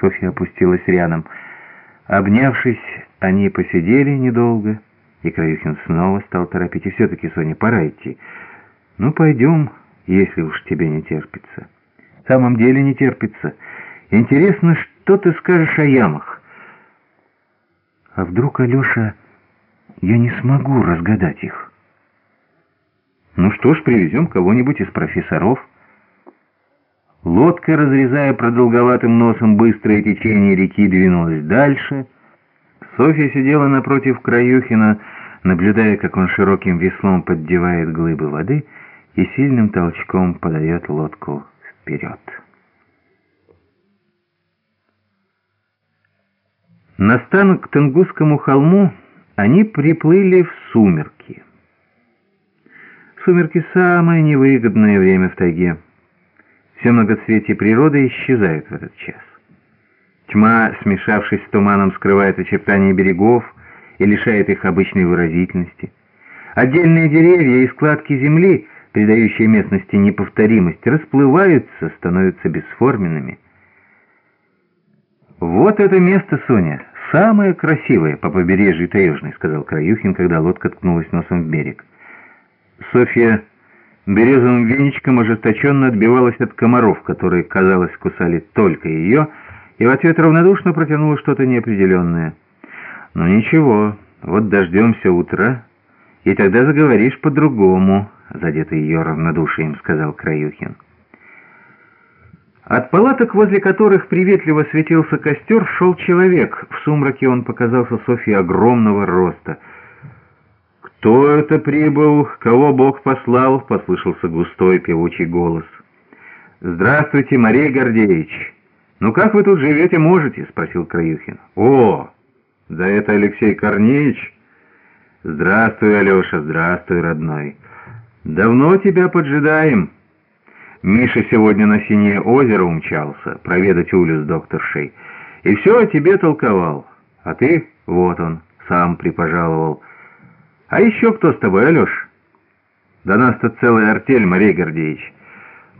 Софья опустилась рядом. Обнявшись, они посидели недолго, и Краюхин снова стал торопить. И все-таки, Соня, пора идти. Ну, пойдем, если уж тебе не терпится. В самом деле не терпится. Интересно, что ты скажешь о ямах? А вдруг, Алеша, я не смогу разгадать их? Ну что ж, привезем кого-нибудь из профессоров. Лодка, разрезая продолговатым носом быстрое течение реки, двинулась дальше. Софья сидела напротив Краюхина, наблюдая, как он широким веслом поддевает глыбы воды и сильным толчком подает лодку вперед. На стан к Тенгусскому холму они приплыли в сумерки. Сумерки — самое невыгодное время в тайге. Все многоцветие природы исчезает в этот час. Тьма, смешавшись с туманом, скрывает очертания берегов и лишает их обычной выразительности. Отдельные деревья и складки земли, придающие местности неповторимость, расплываются, становятся бесформенными. «Вот это место, Соня, самое красивое по побережью Таежной», — сказал Краюхин, когда лодка ткнулась носом в берег. Софья березовым веничком ожесточенно отбивалась от комаров, которые, казалось, кусали только ее, и в ответ равнодушно протянула что-то неопределенное. «Ну ничего, вот дождемся утра, и тогда заговоришь по-другому», — задетый ее равнодушием, — сказал Краюхин. От палаток, возле которых приветливо светился костер, шел человек. В сумраке он показался Софье огромного роста — «Кто это прибыл? Кого Бог послал?» — послышался густой певучий голос. «Здравствуйте, Мария Гордеевич. Ну как вы тут живете можете?» — спросил Краюхин. «О, да это Алексей Корнеевич. Здравствуй, Алеша, здравствуй, родной. Давно тебя поджидаем». Миша сегодня на Синее озеро умчался, проведать Улю с докторшей. И все о тебе толковал. А ты, вот он, сам припожаловал. А еще кто с тобой, Алеш? Да нас-то целая артель, Марей Гордеевич.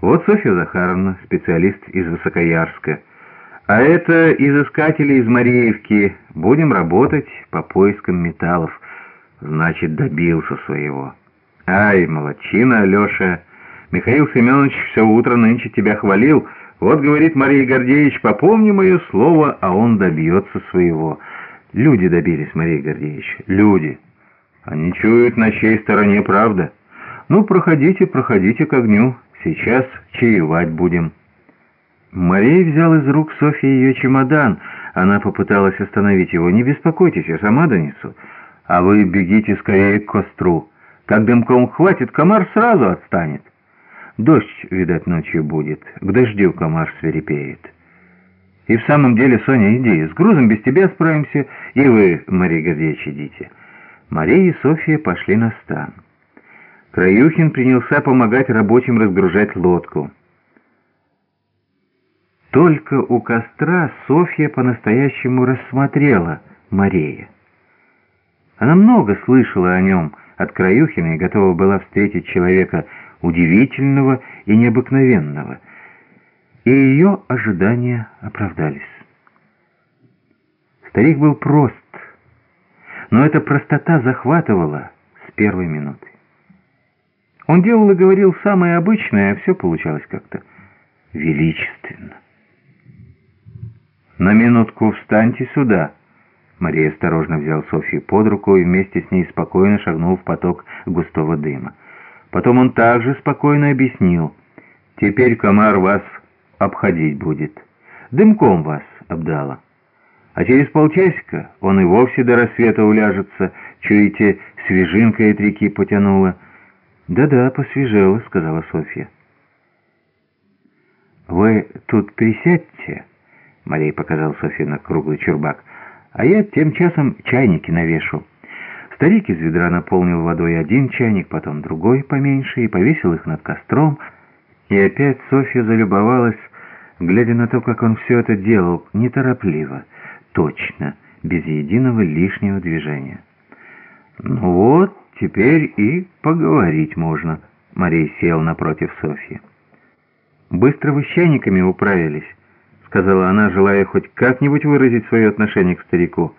Вот Софья Захаровна, специалист из Высокоярска. А это изыскатели из Мареевки. Будем работать по поискам металлов. Значит, добился своего. Ай, молодчина, Алеша. Михаил Семенович все утро нынче тебя хвалил. Вот, говорит Мария Гордеевич, попомни мое слово, а он добьется своего. Люди добились, Мария Гордеевич, люди. Они чуют на чьей стороне правда. Ну, проходите, проходите к огню. Сейчас чаевать будем». Мария взял из рук Софьи ее чемодан. Она попыталась остановить его. «Не беспокойтесь, я сама донесу. А вы бегите скорее к костру. Как дымком хватит, комар сразу отстанет. Дождь, видать, ночью будет. К дождю комар свирепеет». «И в самом деле, Соня, иди. С грузом без тебя справимся. И вы, Мария Гордеевич, идите». Мария и Софья пошли на стан. Краюхин принялся помогать рабочим разгружать лодку. Только у костра Софья по-настоящему рассмотрела Мария. Она много слышала о нем от Краюхина и готова была встретить человека удивительного и необыкновенного. И ее ожидания оправдались. Старик был прост, но эта простота захватывала с первой минуты. Он делал и говорил самое обычное, а все получалось как-то величественно. «На минутку встаньте сюда!» Мария осторожно взял Софью под руку и вместе с ней спокойно шагнул в поток густого дыма. Потом он также спокойно объяснил. «Теперь комар вас обходить будет. Дымком вас обдала». А через полчасика он и вовсе до рассвета уляжется. Чуете, свежинкой от реки потянуло. «Да-да, посвежело», — сказала Софья. «Вы тут присядьте», — Мария показал Софье на круглый чурбак, «а я тем часом чайники навешу». Старик из ведра наполнил водой один чайник, потом другой поменьше, и повесил их над костром. И опять Софья залюбовалась, глядя на то, как он все это делал, неторопливо, точно, без единого лишнего движения. «Ну вот, теперь и поговорить можно», — Мария сел напротив Софьи. «Быстро вы с чайниками управились?» — сказала она, желая хоть как-нибудь выразить свое отношение к старику.